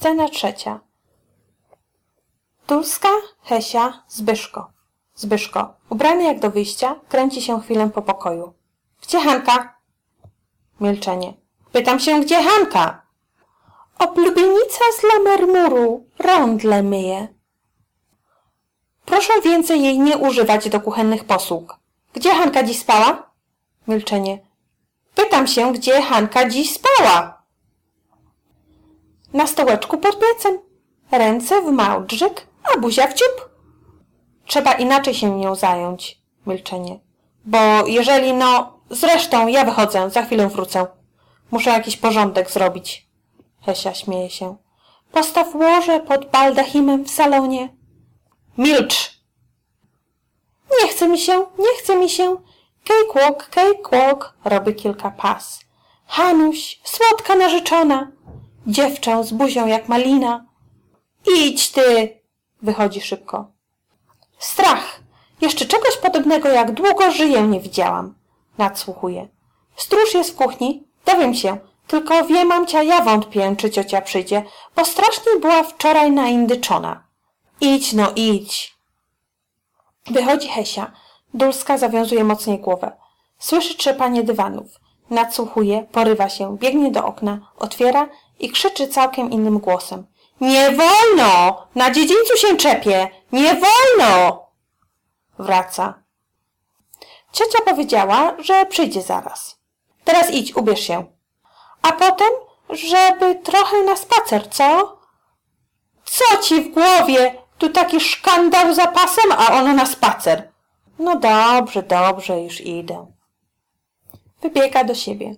Scena trzecia. Dulska, Hesia, Zbyszko. Zbyszko, ubrany jak do wyjścia, kręci się chwilę po pokoju. Gdzie Hanka? Milczenie. Pytam się, gdzie Hanka? Oblubienica z lamermuru, rądle myje. Proszę więcej jej nie używać do kuchennych posług. Gdzie Hanka dziś spała? Milczenie. Pytam się, gdzie Hanka dziś spała? Na stołeczku pod plecem. Ręce w małdrzyk, a buzia w dziób. Trzeba inaczej się nią zająć. Milczenie. Bo jeżeli no... Zresztą ja wychodzę, za chwilę wrócę. Muszę jakiś porządek zrobić. Hesia śmieje się. Postaw łoże pod baldachimem w salonie. Milcz! Nie chce mi się, nie chce mi się. Cakewalk, cakewalk, robi kilka pas. Hanuś, słodka narzeczona. Dziewczę z buzią jak malina. Idź ty! Wychodzi szybko. Strach! Jeszcze czegoś podobnego jak długo żyję nie widziałam. Nadsłuchuje. Stróż jest w kuchni. Dowiem się. Tylko wie mamcia, ja wątpię, czy ciocia przyjdzie, bo strasznie była wczoraj naindyczona. Idź no, idź. Wychodzi Hesia. Dulska zawiązuje mocniej głowę. Słyszy trzepanie dywanów. Nadsłuchuje, porywa się, biegnie do okna, otwiera i krzyczy całkiem innym głosem. Nie wolno! Na dziedzińcu się czepie! Nie wolno! Wraca. Ciocia powiedziała, że przyjdzie zaraz. Teraz idź, ubierz się. A potem, żeby trochę na spacer, co? Co ci w głowie? Tu taki szkandał za pasem, a ona na spacer. No dobrze, dobrze, już idę. Wybiega do siebie.